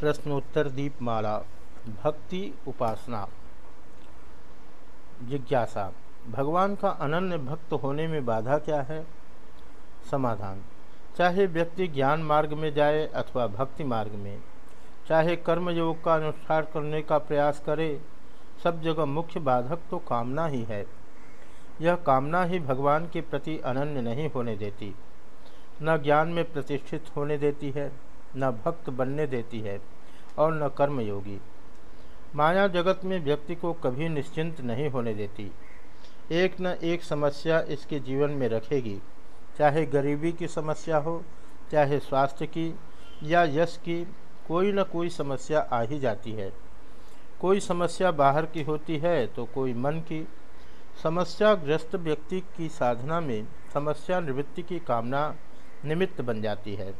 प्रश्नोत्तर दीपमाला भक्ति उपासना। जिज्ञासा, भगवान का अनन्य भक्त होने में बाधा क्या है? समाधान, चाहे व्यक्ति ज्ञान मार्ग में जाए अथवा भक्ति मार्ग में, चाहे कर्म योग का अनुष्ठान करने का प्रयास करे, सब जगह मुख्य बाधक तो कामना ही है। यह कामना ही भगवान के प्रति अनन्य नहीं होने देती, न ज्ञान में प्रतिष्ठित होने देती है। न भक्त बनने देती है और न कर्मयोगी। माया जगत में व्यक्ति को कभी निश्चिंत नहीं होने देती। एक न एक समस्या इसके जीवन में रखेगी। चाहे गरीबी की समस्या हो, चाहे स्वास्थ्य की या यश की, कोई न कोई समस्या आ ही जाती है। कोई समस्या बाहर की होती है तो कोई मन की। समस्याग्रस्त व्यक्ति की साधना में समस्या निवृत्ति की कामना निमित्त बन जाती है।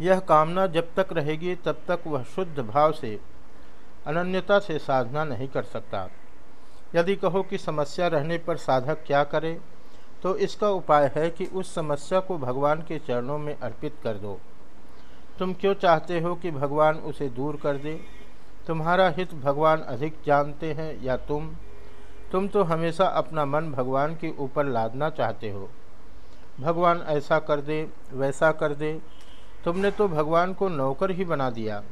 यह कामना जब तक रहेगी तब तक वह शुद्ध भाव से, अनन्यता से साधना नहीं कर सकता। यदि कहो कि समस्या रहने पर साधक क्या करे तो इसका उपाय है कि उस समस्या को भगवान के चरणों में अर्पित कर दो। तुम क्यों चाहते हो कि भगवान उसे दूर कर दे? तुम्हारा हित भगवान अधिक जानते हैं या तुम? तुम तो हमेशा अपना मन भगवान के ऊपर लादना चाहते हो। भगवान ऐसा कर दे, वैसा कर दे तुमने तो भगवान को नौकर ही बना दिया।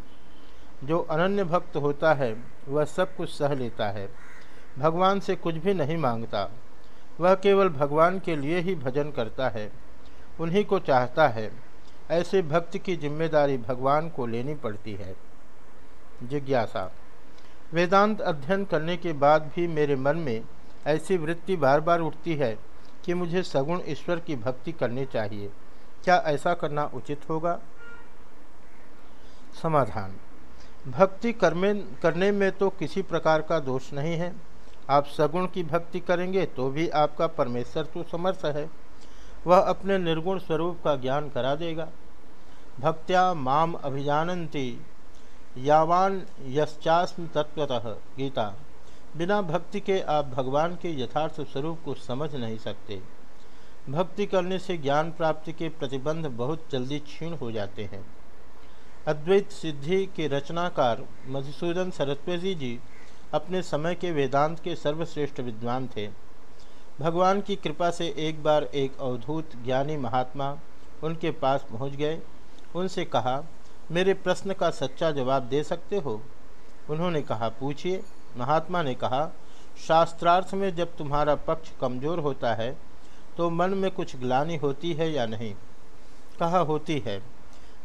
जो अनन्य भक्त होता है, वह सब कुछ सह लेता है। भगवान से कुछ भी नहीं माँगता। वह केवल भगवान के लिए ही भजन करता है। उन्हीं को चाहता है। ऐसे भक्त की ज़िम्मेदारी भगवान को लेनी पड़ती है। जिज्ञासा। वेदांत अध्ययन करने के बाद भी मेरे मन में ऐसी वृत्ति बार बार उठती है कि मुझे सगुण ईश्वर की भक्ति करनी चाहिए। क्या ऐसा करना उचित होगा? समाधान। भक्ति करने करने में तो किसी प्रकार का दोष नहीं है। आप सगुण की भक्ति करेंगे तो भी आपका परमेश्वर तो समर्थ है। वह अपने निर्गुण स्वरूप का ज्ञान करा देगा। भक्त्या माम अभिजानती यावान यश्चास्म तत्वतः गीता। बिना भक्ति के आप भगवान के यथार्थ स्वरूप को समझ नहीं सकते। भक्ति करने से ज्ञान प्राप्ति के प्रतिबंध बहुत जल्दी क्षीण हो जाते हैं। अद्वैत सिद्धि के रचनाकार मधुसूदन सरस्वती जी अपने समय के वेदांत के सर्वश्रेष्ठ विद्वान थे। भगवान की कृपा से एक बार एक अवधूत ज्ञानी महात्मा उनके पास पहुँच गए। उनसे कहा, मेरे प्रश्न का सच्चा जवाब दे सकते हो? उन्होंने कहा, पूछिए। महात्मा ने कहा, शास्त्रार्थ में जब तुम्हारा पक्ष कमज़ोर होता है तो मन में कुछ ग्लानी होती है या नहीं? कहा, होती है।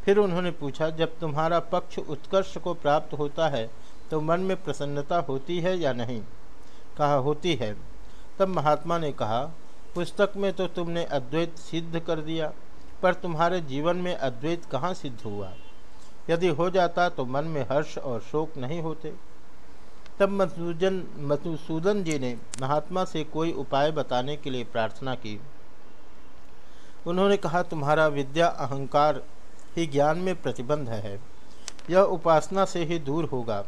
फिर उन्होंने पूछा, जब तुम्हारा पक्ष उत्कर्ष को प्राप्त होता है तो मन में प्रसन्नता होती है या नहीं? कहा, होती है। तब महात्मा ने कहा, पुस्तक में तो तुमने अद्वैत सिद्ध कर दिया, पर तुम्हारे जीवन में अद्वैत कहाँ सिद्ध हुआ? यदि हो जाता तो मन में हर्ष और शोक नहीं होते। तब मधुसूदन मधुसूदन जी ने महात्मा से कोई उपाय बताने के लिए प्रार्थना की। उन्होंने कहा, तुम्हारा विद्या अहंकार ही ज्ञान में प्रतिबंध है। यह उपासना से ही दूर होगा।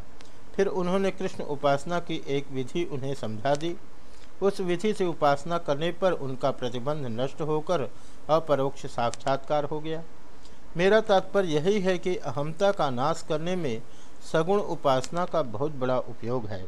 फिर उन्होंने कृष्ण उपासना की एक विधि उन्हें समझा दी। उस विधि से उपासना करने पर उनका प्रतिबंध नष्ट होकर अपरोक्ष साक्षात्कार हो गया। मेरा तात्पर्य यही है कि अहमता का नाश करने में सगुण उपासना का बहुत बड़ा उपयोग है।